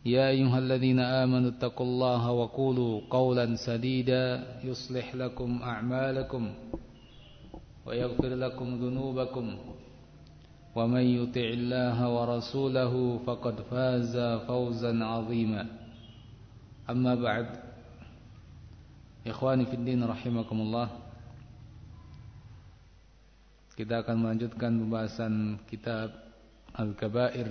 يا أيها الذين آمنوا اتقوا الله وقولوا قولا سديدا يصلح لكم أعمالكم ويغفر لكم ذنوبكم ومن يطع الله ورسوله فقد فاز فوزا عظيما. أما بعد إخواني في الدين رحمكم الله kita akan melanjutkan pembahasan kitab Al-Kabair.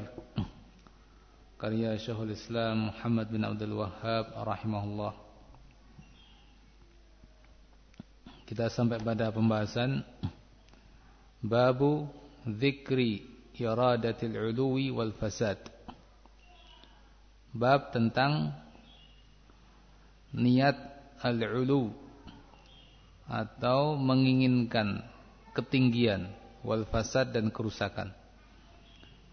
Karya Syekhul Islam Muhammad bin Abdul Wahhab rahimahullah. Kita sampai pada pembahasan babu dzikri iradatil uluwi wal fasad. Bab tentang niat al-ulu atau menginginkan ketinggian wal fasad dan kerusakan.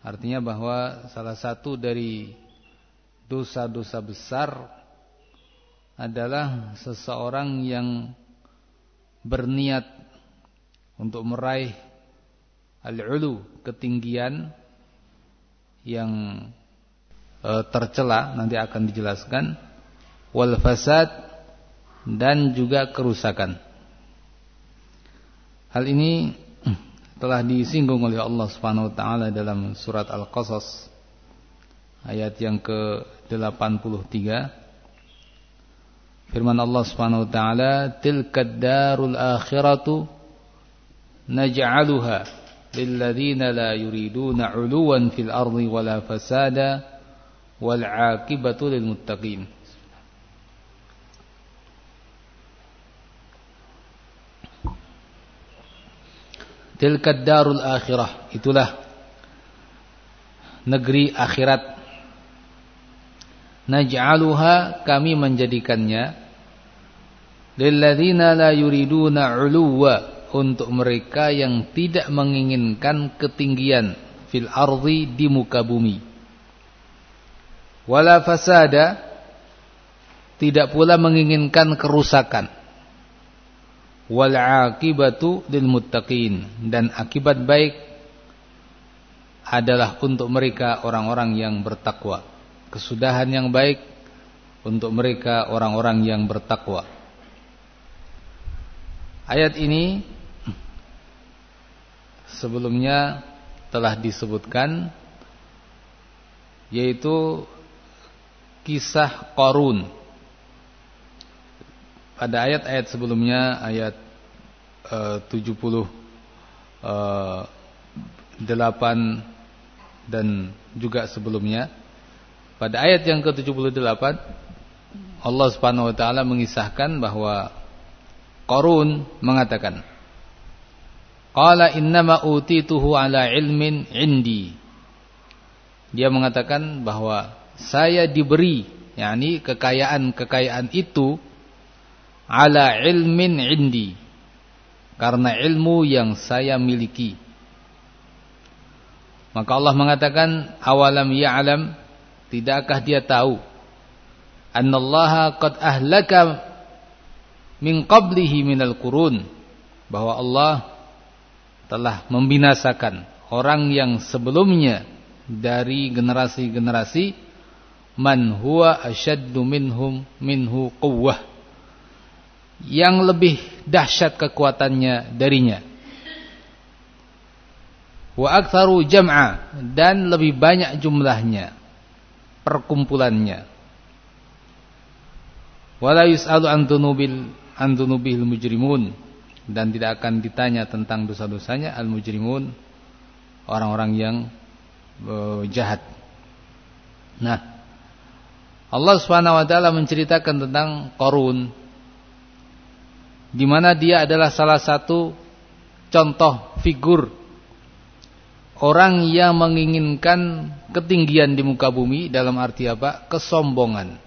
Artinya bahwa salah satu dari dosa-dosa besar adalah seseorang yang berniat untuk meraih al-ulu, ketinggian yang e, tercela nanti akan dijelaskan wal fasad dan juga kerusakan. Hal ini telah disinggung oleh Allah Subhanahu wa taala dalam surat Al-Qasas ayat yang ke-83. Firman Allah Subhanahu wa taala tilkad darul akhiratu naj'aluha lilladzina la yuriduna 'uluwan fil ardi wala fasada wal 'aqibatu lil muttaqin Tilkad darul akhirah. Itulah negeri akhirat. Naj'aluha kami menjadikannya lilladzina la yuriduna 'uluwa untuk mereka yang tidak menginginkan ketinggian fil ardi di muka bumi. Wala fasada tidak pula menginginkan kerusakan wal akibatu lil muttaqin. Dan akibat baik adalah untuk mereka orang-orang yang bertakwa. Kesudahan yang baik untuk mereka orang-orang yang bertakwa. Ayat ini sebelumnya telah disebutkan yaitu kisah Qarun pada ayat-ayat sebelumnya ayat uh, 78 dan juga sebelumnya. Pada ayat yang ke-78 Allah Subhanahu wa taala mengisahkan bahwa Qarun mengatakan Qala innama utituhu ala ilmin indi. Dia mengatakan bahwa saya diberi yakni kekayaan-kekayaan itu ala ilmin indi. Karena ilmu yang saya miliki. Maka Allah mengatakan awalam ya'lam? Tidakkah dia tahu? Annallaha qad ahlaka min qablihi minal qurun. Bahwa Allah telah membinasakan orang yang sebelumnya dari generasi-generasi man huwa ashaddu minhum minhu quwwah yang lebih dahsyat kekuatannya darinya. Wa aktsaru jam'a dan lebih banyak jumlahnya. perkumpulannya. Wala yus'alu an dunubil an mujrimun dan tidak akan ditanya tentang dosa-dosanya al mujrimun orang-orang yang uh, jahat. Nah, Allah Subhanahu wa taala menceritakan tentang Qarun di mana dia adalah salah satu contoh figur orang yang menginginkan ketinggian di muka bumi dalam arti apa? kesombongan.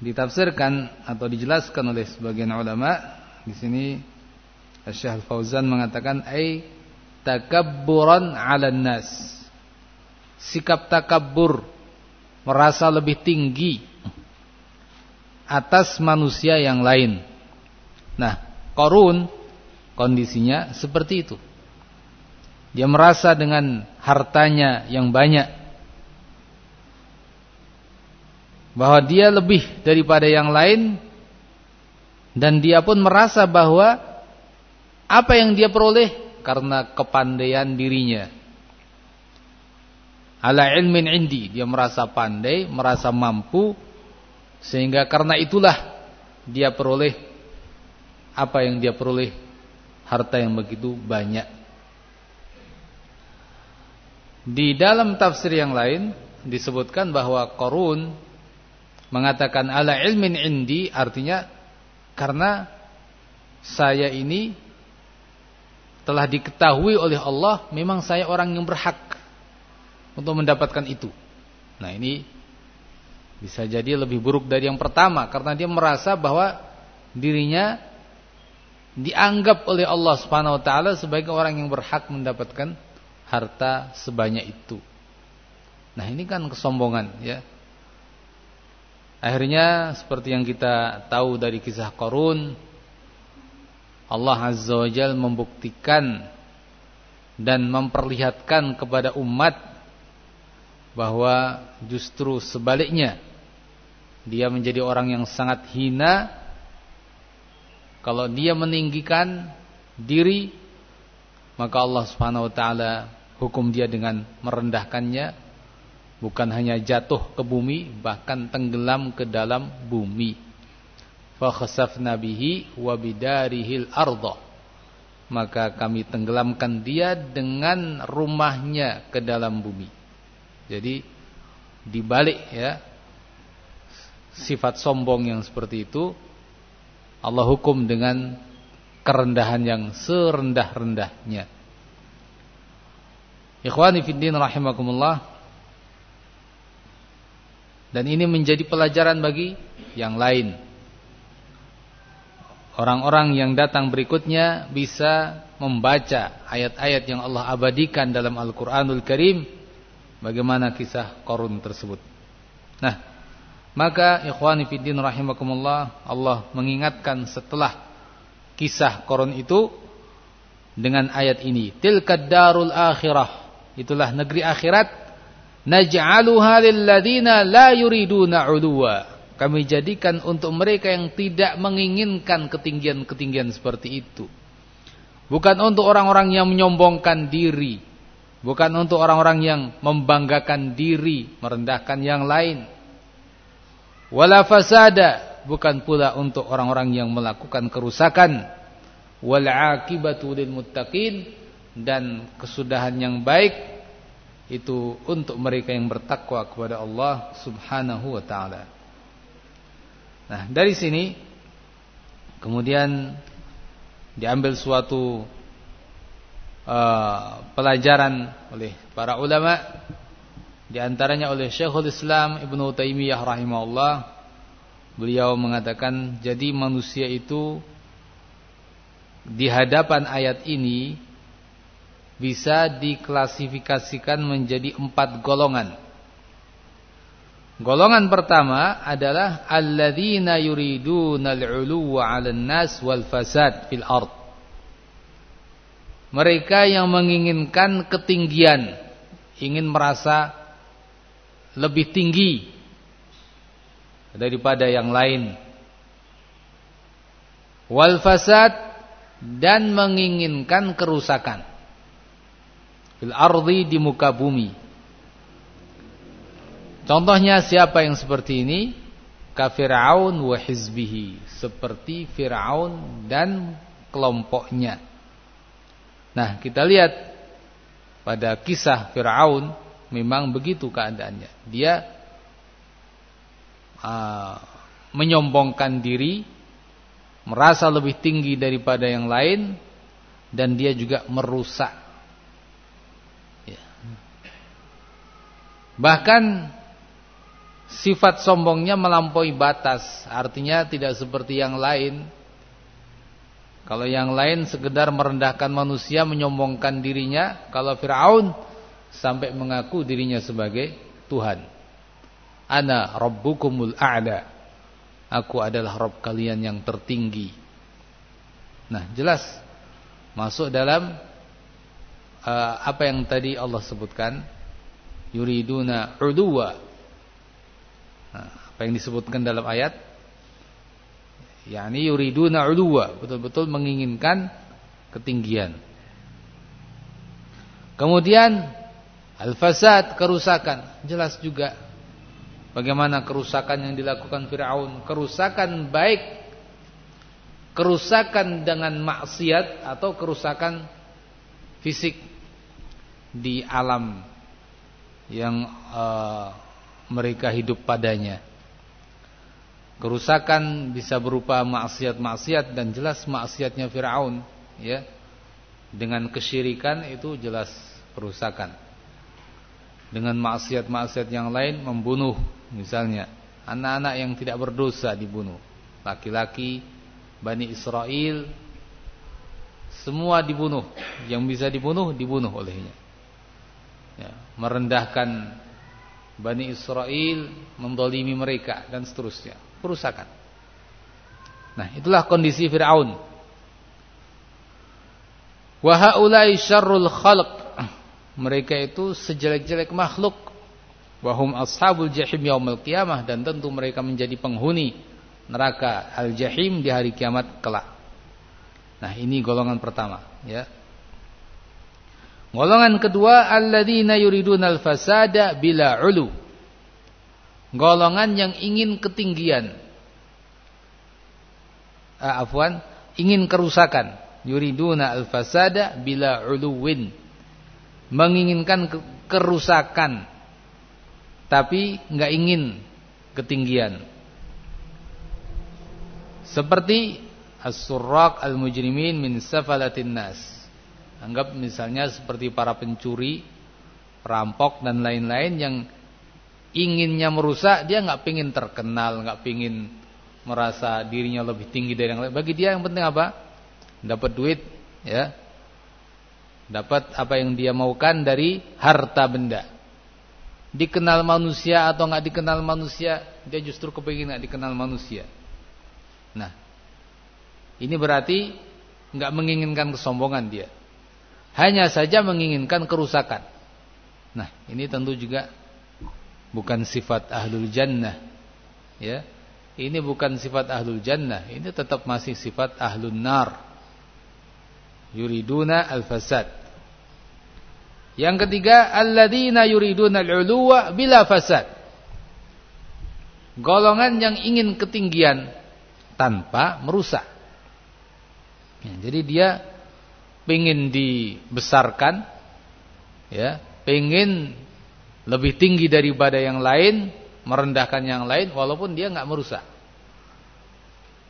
Ditafsirkan atau dijelaskan oleh sebagian ulama di sini Syekh Fauzan mengatakan ai takabburan 'alan nas. Sikap takabbur merasa lebih tinggi atas manusia yang lain. Nah, Korun kondisinya seperti itu. Dia merasa dengan hartanya yang banyak bahwa dia lebih daripada yang lain dan dia pun merasa bahwa apa yang dia peroleh karena kepandaian dirinya. Ala ilmin indi, dia merasa pandai, merasa mampu sehingga karena itulah dia peroleh apa yang dia peroleh harta yang begitu banyak. Di dalam tafsir yang lain disebutkan bahwa Qarun mengatakan ala ilmin indi artinya karena saya ini telah diketahui oleh Allah memang saya orang yang berhak untuk mendapatkan itu. Nah, ini bisa jadi lebih buruk dari yang pertama karena dia merasa bahwa dirinya dianggap oleh Allah Subhanahu wa taala sebagai orang yang berhak mendapatkan harta sebanyak itu. Nah, ini kan kesombongan ya. Akhirnya seperti yang kita tahu dari kisah Qarun Allah Azza wa Jalla membuktikan dan memperlihatkan kepada umat bahwa justru sebaliknya dia menjadi orang yang sangat hina kalau dia meninggikan diri maka Allah Subhanahu wa taala hukum dia dengan merendahkannya. Bukan hanya jatuh ke bumi bahkan tenggelam ke dalam bumi. Fa khasafna bihi wa bidarihil ardh maka kami tenggelamkan dia dengan rumahnya ke dalam bumi. Jadi dibalik ya sifat sombong yang seperti itu Allah hukum dengan kerendahan yang serendah-rendahnya. Ikhwani fiddin rahimakumullah. Dan ini menjadi pelajaran bagi yang lain. Orang-orang yang datang berikutnya bisa membaca ayat-ayat yang Allah abadikan dalam Al-Quranul Karim. Bagaimana kisah korun tersebut. Nah, maka ikhwani fiddin rahimakumullah Allah mengingatkan setelah kisah korun itu dengan ayat ini. Tilkad darul akhirah. Itulah negeri akhirat. Naj'aluha lilladina la yuriduna 'uluwa. Kami jadikan untuk mereka yang tidak menginginkan ketinggian-ketinggian seperti itu. Bukan untuk orang-orang yang menyombongkan diri. Bukan untuk orang-orang yang membanggakan diri, merendahkan yang lain wala fasada. Bukan pula untuk orang-orang yang melakukan kerusakan. Wal akibatu lil muttaqin. Dan kesudahan yang baik itu untuk mereka yang bertakwa kepada Allah Subhanahu wa taala. Nah, dari sini kemudian diambil suatu uh, pelajaran oleh para ulama di antaranya oleh Syekhul Islam Ibnu Taimiyah rahimahullah. Beliau mengatakan jadi manusia itu di hadapan ayat ini bisa diklasifikasikan menjadi empat golongan. Golongan pertama adalah alladzina yuriduna al-'uluwa 'alan nas wal fasad fil ard. Mereka yang menginginkan ketinggian, ingin merasa lebih tinggi daripada yang lain. Wal fasad dan menginginkan kerusakan. Fil ardi di muka bumi. Contohnya siapa yang seperti ini? Kafir'aun wa hizbihi, seperti Firaun dan kelompoknya. Nah, kita lihat pada kisah Firaun memang begitu keadaannya. Dia uh, menyombongkan diri, merasa lebih tinggi daripada yang lain dan dia juga merusak. Ya. Bahkan sifat sombongnya melampaui batas, artinya tidak seperti yang lain. Kalau yang lain sekedar merendahkan manusia, menyombongkan dirinya, kalau Firaun sampai mengaku dirinya sebagai Tuhan. Ana rabbukumul a'la. Aku adalah Rabb kalian yang tertinggi. Nah, jelas masuk dalam uh, apa yang tadi Allah sebutkan yuriduna uduwa nah, apa yang disebutkan dalam ayat yakni yuriduna uduwa betul-betul menginginkan ketinggian kemudian al-fasad kerusakan jelas juga bagaimana kerusakan yang dilakukan Firaun kerusakan baik kerusakan dengan maksiat atau kerusakan fisik di alam yang uh, mereka hidup padanya. Kerusakan bisa berupa maksiat-maksiat dan jelas maksiatnya Firaun, ya. Dengan kesyirikan itu jelas kerusakan. Dengan maksiat-maksiat yang lain membunuh misalnya anak-anak yang tidak berdosa dibunuh, laki-laki Bani Israel semua dibunuh, yang bisa dibunuh dibunuh olehnya. Ya, merendahkan Bani Israel, mendolimi mereka dan seterusnya, perusakan. Nah, itulah kondisi Firaun. Wa haula'i syarrul khalq. Mereka itu sejelek-jelek makhluk. Wahum ashabul jahim yaumil qiyamah dan tentu mereka menjadi penghuni neraka al-jahim di hari kiamat kelak. Nah, ini golongan pertama, ya. Golongan kedua alladzina yuriduna al-fasada bila ulu. Golongan yang ingin ketinggian. Ah, afwan, ingin kerusakan. Yuriduna al-fasada bila uluwin. Menginginkan kerusakan tapi enggak ingin ketinggian. Seperti as-surraq al-mujrimin min safalatin nas. Anggap misalnya seperti para pencuri, perampok dan lain-lain yang inginnya merusak, dia nggak pingin terkenal, nggak pingin merasa dirinya lebih tinggi dari yang lain. Bagi dia yang penting apa? Dapat duit, ya. Dapat apa yang dia maukan dari harta benda. Dikenal manusia atau nggak dikenal manusia, dia justru kepingin nggak dikenal manusia. Nah, ini berarti nggak menginginkan kesombongan dia. Hanya saja menginginkan kerusakan. Nah, ini tentu juga bukan sifat ahlul jannah. Ya. Ini bukan sifat ahlul jannah, ini tetap masih sifat ahlun nar. Yuriduna al-fasad. Yang ketiga, alladzina yuriduna al-'uluwa bila fasad. Golongan yang ingin ketinggian tanpa merusak. Ya, jadi dia pengen dibesarkan, ya, pengen lebih tinggi daripada yang lain, merendahkan yang lain, walaupun dia nggak merusak.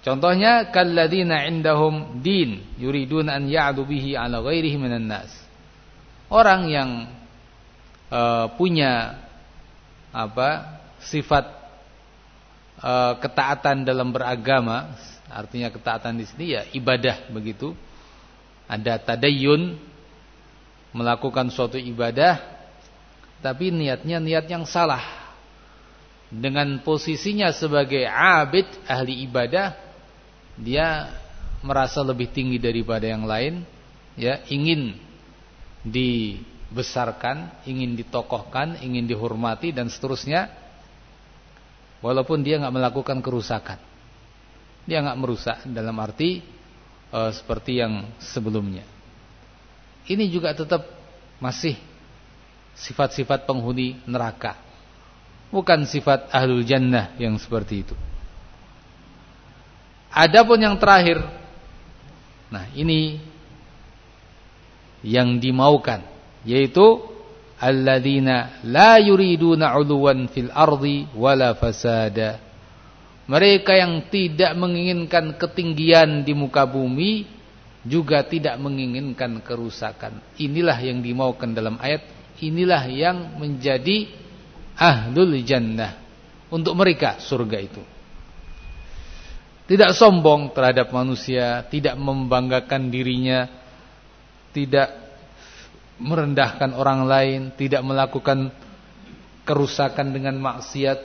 Contohnya kalladina indahum din yuridun an ya'du bihi ala ghairihi minan nas. Orang yang uh, punya apa? sifat e, ketaatan dalam beragama, artinya ketaatan di sini ya ibadah begitu. Ada tadayun melakukan suatu ibadah tapi niatnya niat yang salah. Dengan posisinya sebagai abid ahli ibadah dia merasa lebih tinggi daripada yang lain ya ingin dibesarkan, ingin ditokohkan, ingin dihormati dan seterusnya Walaupun dia nggak melakukan kerusakan. Dia nggak merusak dalam arti uh, seperti yang sebelumnya. Ini juga tetap masih sifat-sifat penghuni neraka. bukan sifat ahlul jannah yang seperti itu. Adapun yang terakhir, nah ini yang dimaukan, yaitu alladzina la yuriduna 'uluwan fil ardi wala fasada. Mereka yang tidak menginginkan ketinggian di muka bumi juga tidak menginginkan kerusakan. Inilah yang dimaukan dalam ayat, inilah yang menjadi ahlul jannah untuk mereka surga itu. Tidak sombong terhadap manusia, tidak membanggakan dirinya, tidak merendahkan orang lain, tidak melakukan kerusakan dengan maksiat,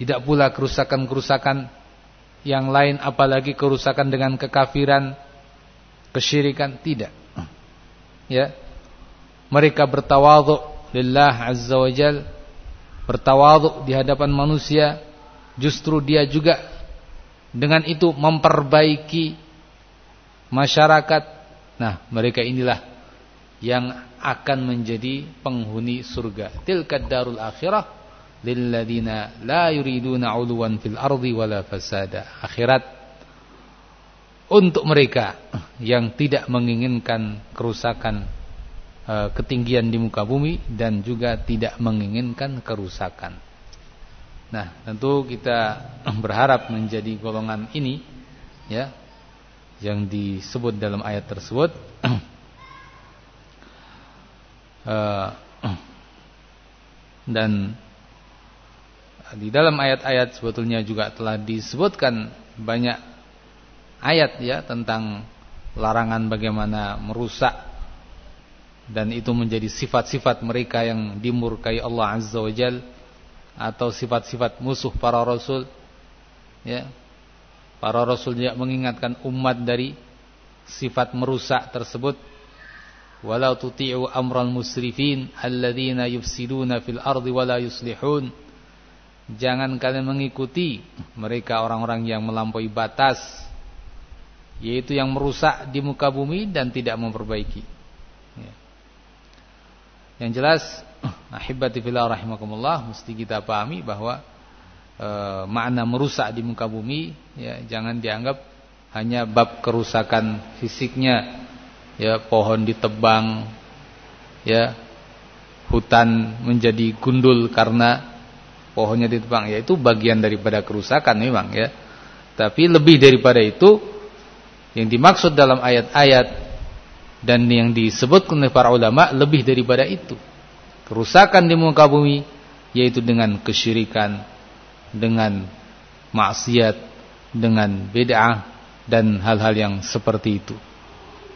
tidak pula kerusakan-kerusakan yang lain apalagi kerusakan dengan kekafiran, kesyirikan, tidak. Ya. Mereka bertawadhu lillah azza wajal, bertawadhu di hadapan manusia, justru dia juga dengan itu memperbaiki masyarakat. Nah, mereka inilah yang akan menjadi penghuni surga. Tilka darul akhirah lilladzina la yuriduna 'uluwan fil ardi wala fasada. Akhirat untuk mereka yang tidak menginginkan kerusakan eh, ketinggian di muka bumi dan juga tidak menginginkan kerusakan. Nah, tentu kita berharap menjadi golongan ini ya yang disebut dalam ayat tersebut. Eh, dan di dalam ayat-ayat sebetulnya juga telah disebutkan banyak ayat ya tentang larangan bagaimana merusak dan itu menjadi sifat-sifat mereka yang dimurkai Allah Azza wa Jalla atau sifat-sifat musuh para rasul ya para rasul juga mengingatkan umat dari sifat merusak tersebut. Walau tuti'u amral musrifin alladzina yufsiduna fil ardi wala yuslihun. Jangan kalian mengikuti mereka orang-orang yang melampaui batas yaitu yang merusak di muka bumi dan tidak memperbaiki. Ya. yang jelas Ahibati fillah rahimakumullah mesti kita pahami bahwa e, makna merusak di muka bumi ya jangan dianggap hanya bab kerusakan fisiknya ya pohon ditebang ya hutan menjadi gundul karena pohonnya ditebang. Ya itu bagian daripada kerusakan memang ya. Tapi lebih daripada itu yang dimaksud dalam ayat-ayat dan yang disebut oleh para ulama lebih daripada itu. Kerusakan di muka bumi yaitu dengan kesyirikan, dengan maksiat, dengan bid'ah dan hal-hal yang seperti itu.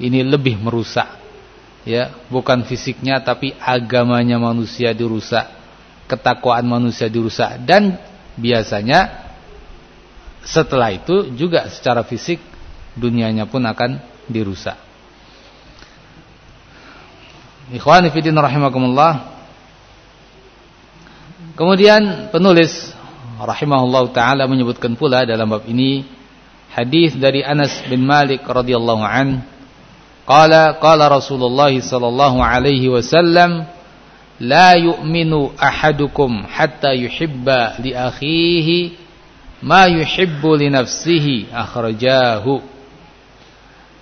Ini lebih merusak. Ya, bukan fisiknya tapi agamanya manusia dirusak, ketakwaan manusia dirusak dan biasanya setelah itu juga secara fisik dunianya pun akan dirusak. Ikhwani fillah rahimakumullah Kemudian penulis rahimahullah taala menyebutkan pula dalam bab ini hadis dari Anas bin Malik radhiyallahu an. Qala qala Rasulullah sallallahu alaihi wasallam la yu'minu ahadukum hatta yuhibba li akhihi ma yuhibbu li nafsihi akhrajahu.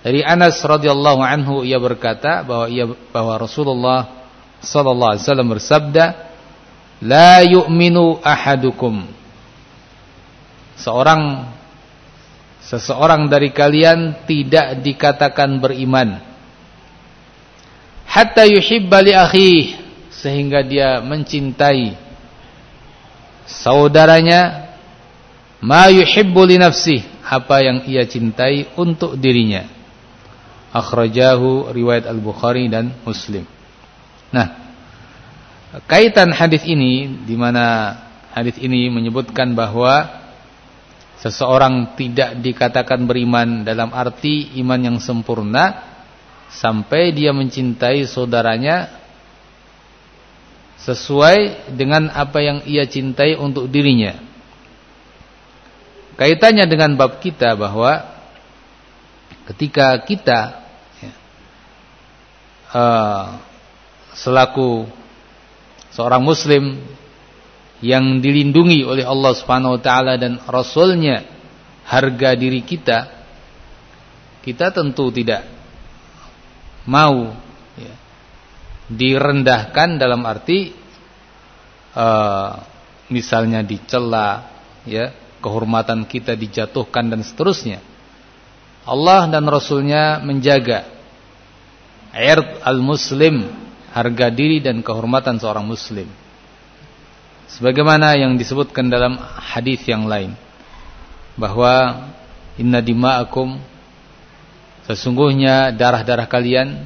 Dari Anas radhiyallahu anhu ia berkata bahwa ia bahwa Rasulullah sallallahu alaihi wasallam bersabda La yu'minu ahadukum Seorang Seseorang dari kalian Tidak dikatakan beriman. Hatta yuhibba li Sehingga dia mencintai Saudaranya. Ma yuhibbu li Apa yang ia cintai untuk dirinya. Akhrajahu riwayat Al-Bukhari dan Muslim. Nah kaitan hadis ini di mana hadis ini menyebutkan bahwa seseorang tidak dikatakan beriman dalam arti iman yang sempurna sampai dia mencintai saudaranya sesuai dengan apa yang ia cintai untuk dirinya. Kaitannya dengan bab kita bahwa ketika kita ya, uh, selaku seorang muslim yang dilindungi oleh Allah Subhanahu wa taala dan rasulnya harga diri kita kita tentu tidak mau ya, direndahkan dalam arti uh, misalnya dicela ya kehormatan kita dijatuhkan dan seterusnya. Allah dan Rasulnya menjaga ird al-muslim harga diri dan kehormatan seorang muslim sebagaimana yang disebutkan dalam hadis yang lain bahwa inna dima'akum sesungguhnya darah-darah kalian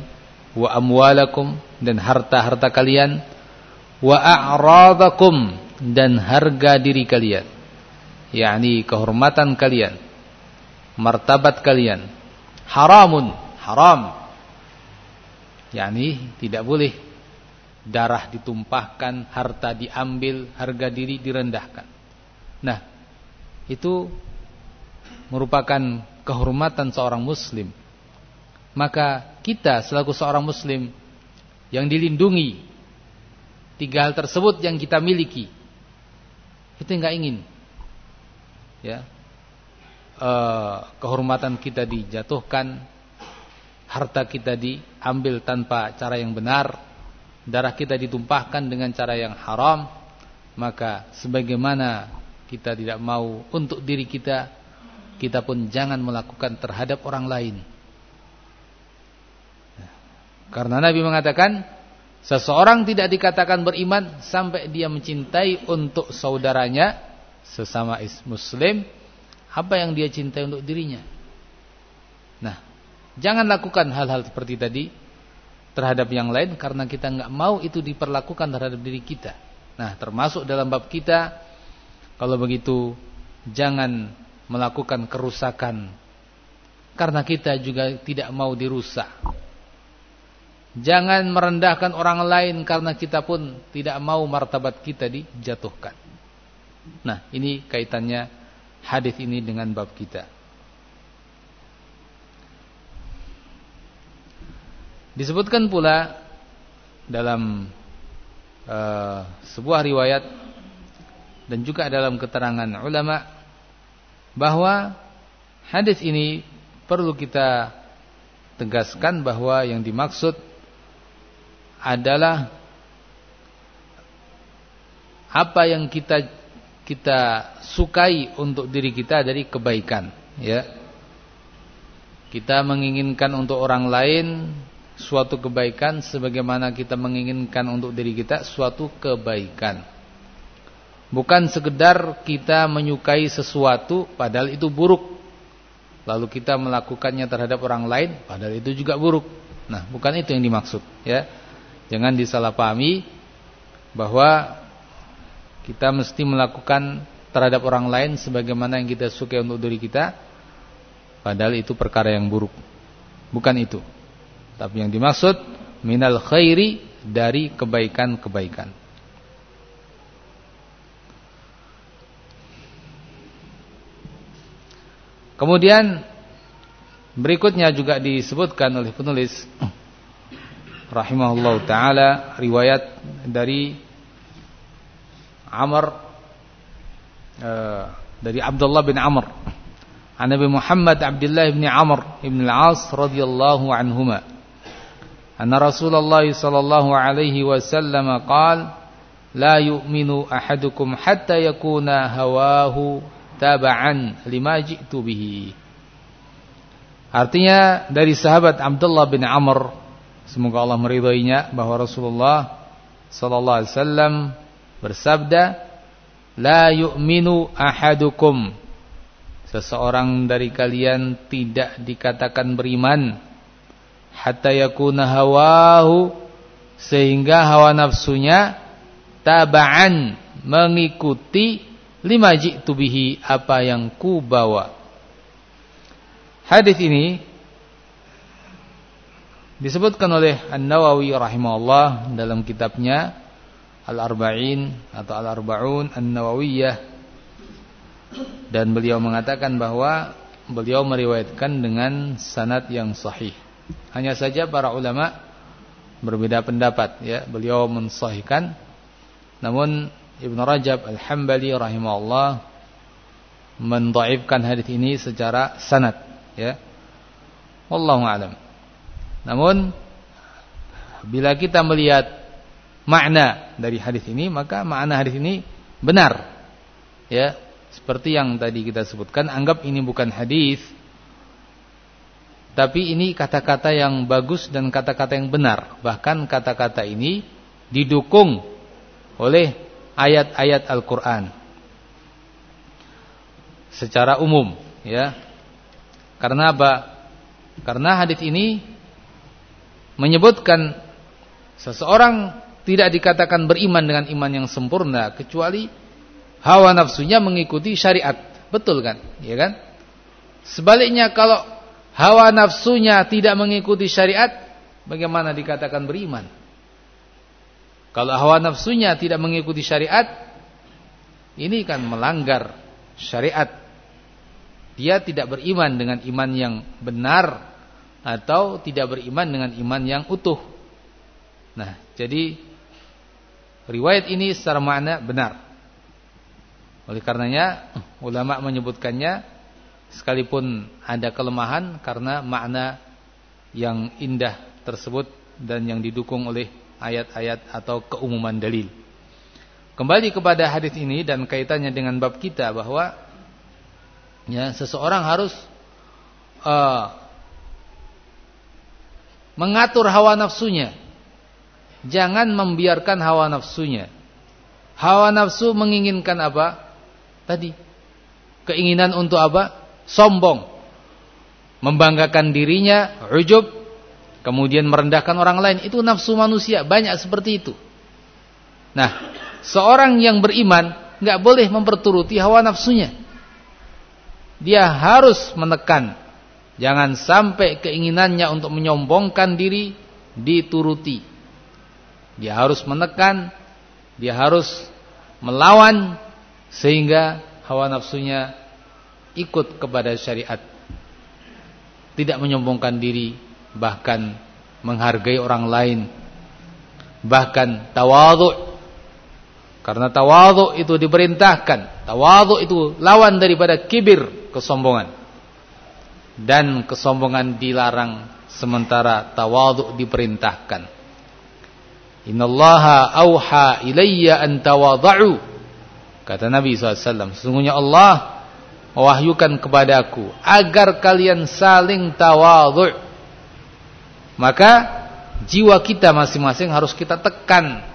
wa amwalakum dan harta-harta kalian wa a'radakum dan harga diri kalian yakni kehormatan kalian martabat kalian haramun haram yakni tidak boleh darah ditumpahkan harta diambil harga diri direndahkan. Nah itu merupakan kehormatan seorang muslim. Maka kita selaku seorang muslim yang dilindungi tiga hal tersebut yang kita miliki itu enggak ingin ya. E, kehormatan kita dijatuhkan harta kita diambil tanpa cara yang benar darah kita ditumpahkan dengan cara yang haram maka sebagaimana kita tidak mau untuk diri kita kita pun jangan melakukan terhadap orang lain karena Nabi mengatakan seseorang tidak dikatakan beriman sampai dia mencintai untuk saudaranya sesama muslim apa yang dia cintai untuk dirinya. Nah, jangan lakukan hal-hal seperti tadi terhadap yang lain karena kita nggak mau itu diperlakukan terhadap diri kita. Nah, termasuk dalam bab kita kalau begitu jangan melakukan kerusakan karena kita juga tidak mau dirusak. Jangan merendahkan orang lain karena kita pun tidak mau martabat kita dijatuhkan. Nah, ini kaitannya hadis ini dengan bab kita. Disebutkan pula dalam uh, sebuah riwayat dan juga dalam keterangan ulama bahwa hadis ini perlu kita tegaskan bahwa yang dimaksud adalah apa yang kita kita sukai untuk diri kita dari kebaikan ya. Kita menginginkan untuk orang lain suatu kebaikan sebagaimana kita menginginkan untuk diri kita suatu kebaikan bukan sekedar kita menyukai sesuatu padahal itu buruk lalu kita melakukannya terhadap orang lain padahal itu juga buruk nah bukan itu yang dimaksud ya Jangan disalahpahami bahwa kita mesti melakukan terhadap orang lain sebagaimana yang kita suka untuk diri kita padahal itu perkara yang buruk. Bukan itu. Tapi yang dimaksud minal khairi dari kebaikan-kebaikan. Kemudian berikutnya juga disebutkan oleh penulis rahimahullah taala riwayat dari Amr uh, dari Abdullah bin Amr an Nabi Muhammad Abdullah bin Amr bin Al-As radhiyallahu anhuma anna Rasulullah sallallahu alaihi wasallam qala la yu'minu ahadukum hatta yakuna hawahu taba'an lima ji'tu bihi Artinya dari sahabat Abdullah bin Amr Semoga Allah meridhoinya bahwa Rasulullah sallallahu alaihi wasallam bersabda, "La yu'minu ahadukum." Seseorang dari kalian tidak dikatakan beriman hatta yakuna hawahu sehingga hawa nafsunya taba'an mengikuti lima jitu bihi apa yang ku bawa. Hadis ini Disebutkan oleh An-Nawawi rahimahullah dalam kitabnya Al-Arba'in atau Al-Arba'un An-Nawawiyah dan beliau mengatakan bahwa beliau meriwayatkan dengan sanad yang sahih. Hanya saja para ulama berbeda pendapat ya. Beliau mensahihkan namun Ibn Rajab Al-Hambali rahimahullah mendhaifkan hadis ini secara sanad ya. Wallahu alam. Namun bila kita melihat makna dari hadis ini maka makna hadis ini benar. Ya, seperti yang tadi kita sebutkan anggap ini bukan hadis tapi ini kata-kata yang bagus dan kata-kata yang benar. Bahkan kata-kata ini didukung oleh ayat-ayat Al-Qur'an. Secara umum, ya. Karena apa? Karena hadis ini menyebutkan seseorang tidak dikatakan beriman dengan iman yang sempurna kecuali hawa nafsunya mengikuti syariat. Betul kan? Ya kan? Sebaliknya kalau hawa nafsunya tidak mengikuti syariat, bagaimana dikatakan beriman? Kalau hawa nafsunya tidak mengikuti syariat, ini kan melanggar syariat. Dia tidak beriman dengan iman yang benar atau tidak beriman dengan iman yang utuh. Nah, jadi riwayat ini secara makna benar. Oleh karenanya ulama menyebutkannya sekalipun ada kelemahan karena makna yang indah tersebut dan yang didukung oleh ayat-ayat atau keumuman dalil. Kembali kepada hadis ini dan kaitannya dengan bab kita bahwa ya seseorang harus uh, mengatur hawa nafsunya. Jangan membiarkan hawa nafsunya. Hawa nafsu menginginkan apa? Tadi keinginan untuk apa? Sombong, membanggakan dirinya, ujub, kemudian merendahkan orang lain. Itu nafsu manusia, banyak seperti itu. Nah, seorang yang beriman nggak boleh memperturuti hawa nafsunya. Dia harus menekan. Jangan sampai keinginannya untuk menyombongkan diri dituruti. Dia harus menekan, dia harus melawan sehingga hawa nafsunya ikut kepada syariat. Tidak menyombongkan diri bahkan menghargai orang lain. Bahkan tawadhu. Karena tawadhu itu diperintahkan. Tawadhu itu lawan daripada kibir kesombongan. Dan kesombongan dilarang sementara tawadhu diperintahkan. Innallaha auha ilayya an tawadhu kata Nabi SAW sesungguhnya Allah mewahyukan kepadaku agar kalian saling tawadhu. Maka jiwa kita masing-masing harus kita tekan,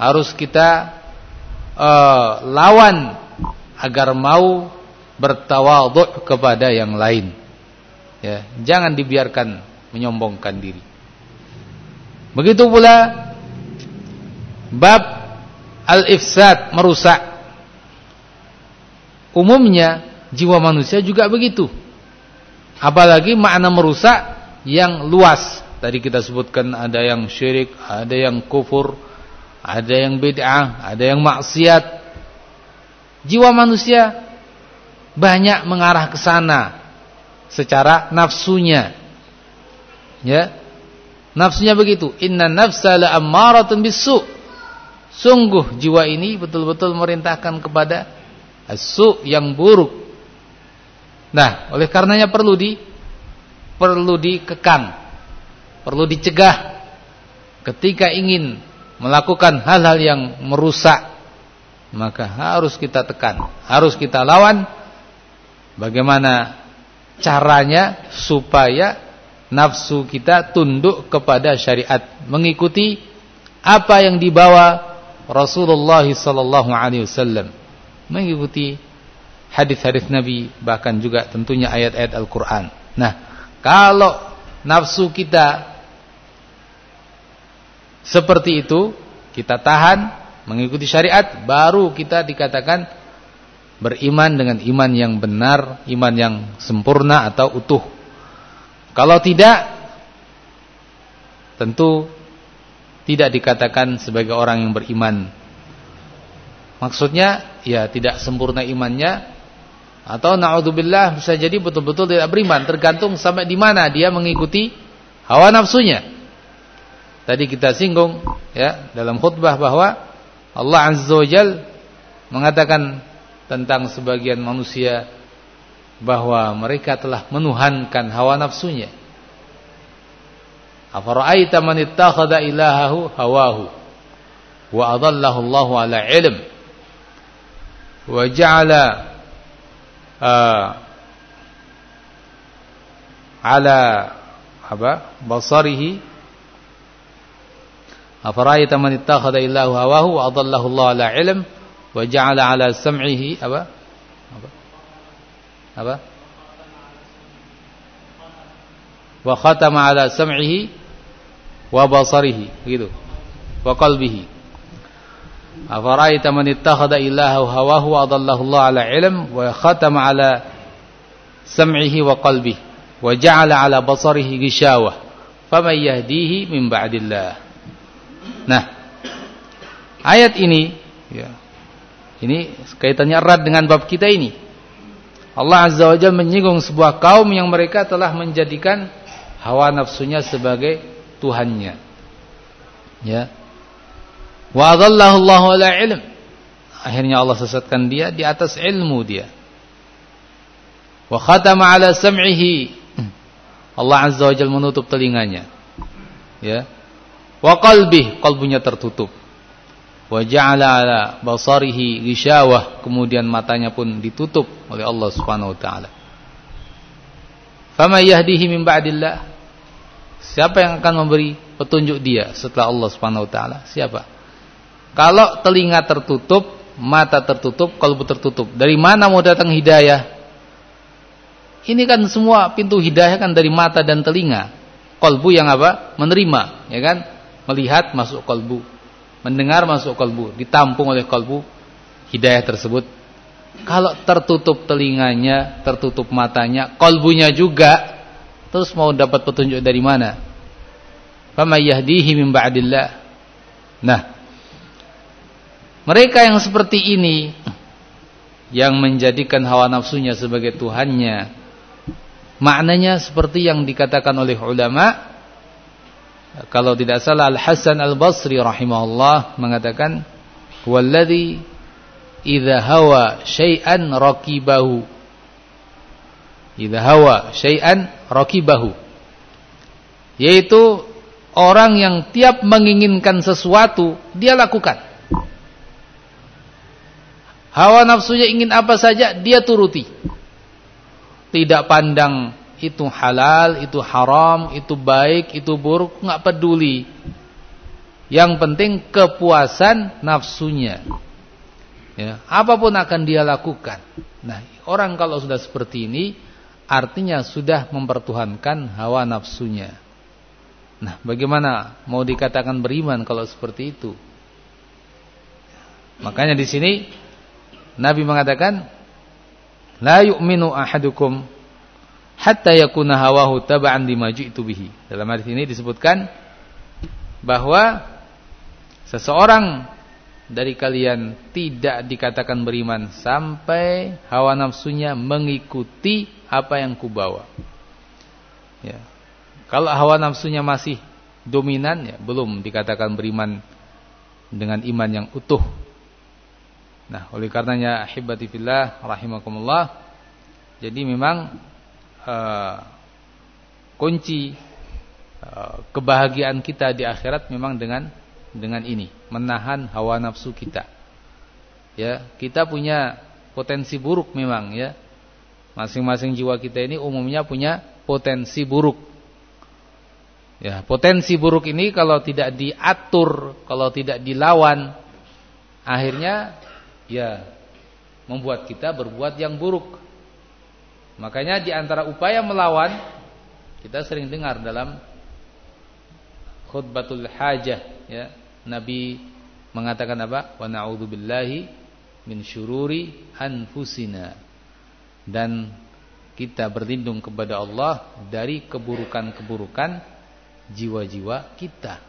harus kita uh, lawan agar mau bertawadhu kepada yang lain. Ya, jangan dibiarkan menyombongkan diri. Begitu pula bab al-ifsad merusak Umumnya jiwa manusia juga begitu. Apalagi makna merusak yang luas. Tadi kita sebutkan ada yang syirik, ada yang kufur, ada yang bid'ah, ada yang maksiat. Jiwa manusia banyak mengarah ke sana secara nafsunya. Ya. Nafsunya begitu. Inna nafsa la'ammaratun bisu. Sungguh jiwa ini betul-betul merintahkan kepada asu yang buruk. Nah, oleh karenanya perlu di perlu dikekang, perlu dicegah ketika ingin melakukan hal-hal yang merusak maka harus kita tekan, harus kita lawan bagaimana caranya supaya nafsu kita tunduk kepada syariat, mengikuti apa yang dibawa Rasulullah sallallahu alaihi wasallam mengikuti hadis-hadis Nabi bahkan juga tentunya ayat-ayat Al-Qur'an. Nah, kalau nafsu kita seperti itu, kita tahan mengikuti syariat, baru kita dikatakan beriman dengan iman yang benar, iman yang sempurna atau utuh. Kalau tidak tentu tidak dikatakan sebagai orang yang beriman Maksudnya ya tidak sempurna imannya atau naudzubillah bisa jadi betul-betul tidak beriman tergantung sampai di mana dia mengikuti hawa nafsunya. Tadi kita singgung ya dalam khutbah bahwa Allah Azza wa mengatakan tentang sebagian manusia bahwa mereka telah menuhankan hawa nafsunya. Afara'aita man ittakhadha ilahahu hawahu wa adallahu Allahu ala ilm وجعل آه، على بصره أفرأيت من اتخذ إله هواه وأضله الله على علم وجعل على سمعه أبا أبا أبا وختم على سمعه وبصره إيه وقلبه. Afara'aita man ittakhadha ilahahu hawahu wa adallahu Allah ala ilm wa khatama ala sam'ihi wa qalbihi wa ja'ala ala basarihi ghishawah faman yahdihi min ba'dillah nah ayat ini ya ini kaitannya erat dengan bab kita ini Allah Azza wa Jalla menyinggung sebuah kaum yang mereka telah menjadikan hawa nafsunya sebagai tuhannya. Ya. Wa adallahu Allahu ala ilm. Akhirnya Allah sesatkan dia di atas ilmu dia. Wa khatama ala sam'ihi. Allah Azza wa Jalla menutup telinganya. Ya. Wa qalbih, kalbunya tertutup wa ja'ala ala basarihi ghishawah kemudian matanya pun ditutup oleh Allah Subhanahu wa taala. Fama yahdihi min ba'dillah? Siapa yang akan memberi petunjuk dia setelah Allah Subhanahu wa taala? Siapa? Kalau telinga tertutup, mata tertutup, kalbu tertutup, dari mana mau datang hidayah? Ini kan semua pintu hidayah kan dari mata dan telinga. Kalbu yang apa? Menerima, ya kan? Melihat masuk kalbu mendengar masuk kalbu, ditampung oleh kalbu hidayah tersebut. Kalau tertutup telinganya, tertutup matanya, kalbunya juga, terus mau dapat petunjuk dari mana? Fama yahdihi min ba'dillah. Nah, mereka yang seperti ini yang menjadikan hawa nafsunya sebagai tuhannya, maknanya seperti yang dikatakan oleh ulama kalau tidak salah Al Hasan Al Basri rahimahullah mengatakan walladzi idza hawa syai'an raqibahu idza hawa syai'an raqibahu yaitu orang yang tiap menginginkan sesuatu dia lakukan hawa nafsunya ingin apa saja dia turuti tidak pandang itu halal, itu haram, itu baik, itu buruk, nggak peduli. Yang penting kepuasan nafsunya. Ya, apa pun akan dia lakukan. Nah, orang kalau sudah seperti ini artinya sudah mempertuhankan hawa nafsunya. Nah, bagaimana mau dikatakan beriman kalau seperti itu? Makanya di sini Nabi mengatakan la yu'minu ahadukum hatta yakuna hawahu taba'an lima bihi. Dalam hadis ini disebutkan bahwa seseorang dari kalian tidak dikatakan beriman sampai hawa nafsunya mengikuti apa yang kubawa. Ya. Kalau hawa nafsunya masih dominan ya belum dikatakan beriman dengan iman yang utuh. Nah, oleh karenanya ahibati fillah rahimakumullah jadi memang uh, kunci uh, kebahagiaan kita di akhirat memang dengan dengan ini, menahan hawa nafsu kita. Ya, kita punya potensi buruk memang ya. Masing-masing jiwa kita ini umumnya punya potensi buruk. Ya, potensi buruk ini kalau tidak diatur, kalau tidak dilawan, akhirnya ya membuat kita berbuat yang buruk. Makanya di antara upaya melawan kita sering dengar dalam khutbatul hajah ya, Nabi mengatakan apa? Wa na'udzubillahi min syururi anfusina. Dan kita berlindung kepada Allah dari keburukan-keburukan jiwa-jiwa kita.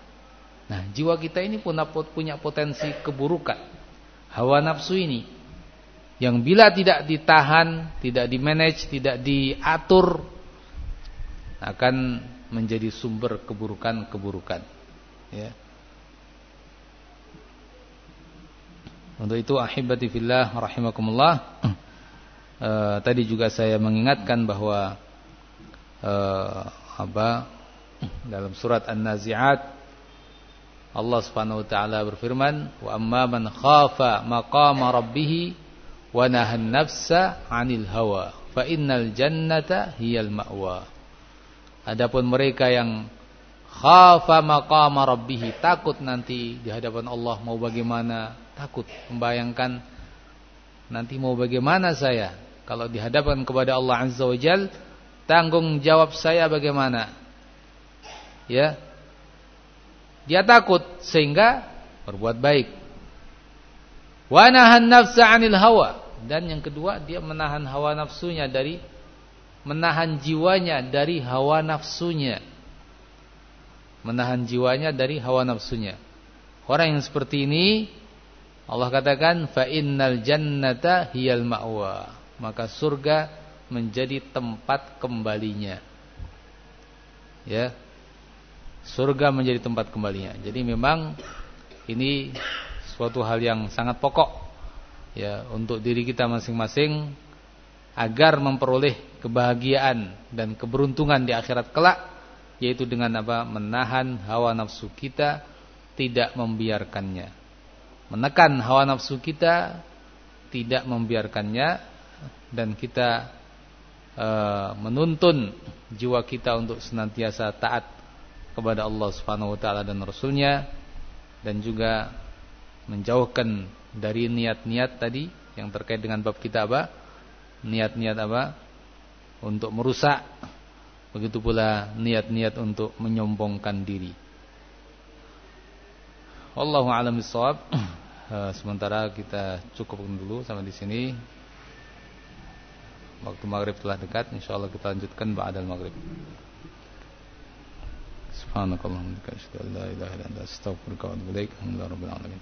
Nah, jiwa kita ini punya potensi keburukan. Hawa nafsu ini yang bila tidak ditahan, tidak dimanage, tidak diatur akan menjadi sumber keburukan-keburukan. Ya. Untuk itu ahibati fillah rahimakumullah. Uh, tadi juga saya mengingatkan bahwa uh, apa dalam surat An-Nazi'at Allah Subhanahu wa taala berfirman, "Wa amma man khafa maqama rabbih wa nahan nafsa 'anil hawa, fa innal jannata hiyal ma'wa." Adapun mereka yang khafa maqama rabbih, takut nanti di hadapan Allah mau bagaimana, takut membayangkan nanti mau bagaimana saya kalau dihadapkan kepada Allah Azza wa Jalla tanggung jawab saya bagaimana? Ya. Dia takut sehingga berbuat baik. Wa nahan nafsa 'anil hawa dan yang kedua dia menahan hawa nafsunya dari menahan jiwanya dari hawa nafsunya. Menahan jiwanya dari hawa nafsunya. Orang yang seperti ini Allah katakan fa innal jannata hiyal ma'wa. Maka surga menjadi tempat kembalinya. Ya. Surga menjadi tempat kembalinya. Jadi memang ini suatu hal yang sangat pokok ya untuk diri kita masing-masing agar memperoleh kebahagiaan dan keberuntungan di akhirat kelak yaitu dengan apa? menahan hawa nafsu kita tidak membiarkannya. Menekan hawa nafsu kita tidak membiarkannya dan kita Eh, menuntun jiwa kita untuk senantiasa taat kepada Allah Subhanahu wa taala dan rasulnya dan juga menjauhkan dari niat-niat tadi yang terkait dengan bab kita apa? Niat-niat apa? Untuk merusak. Begitu pula niat-niat untuk menyombongkan diri. Wallahu a'lam bishawab. Eh, sementara kita cukupkan dulu sampai di sini. Waktu maghrib telah dekat InsyaAllah kita lanjutkan Ba'adal maghrib سبحانك اللهم وبحمدك اشهد ان لا اله الا انت استغفرك واتوب اليك الحمد لله رب العالمين.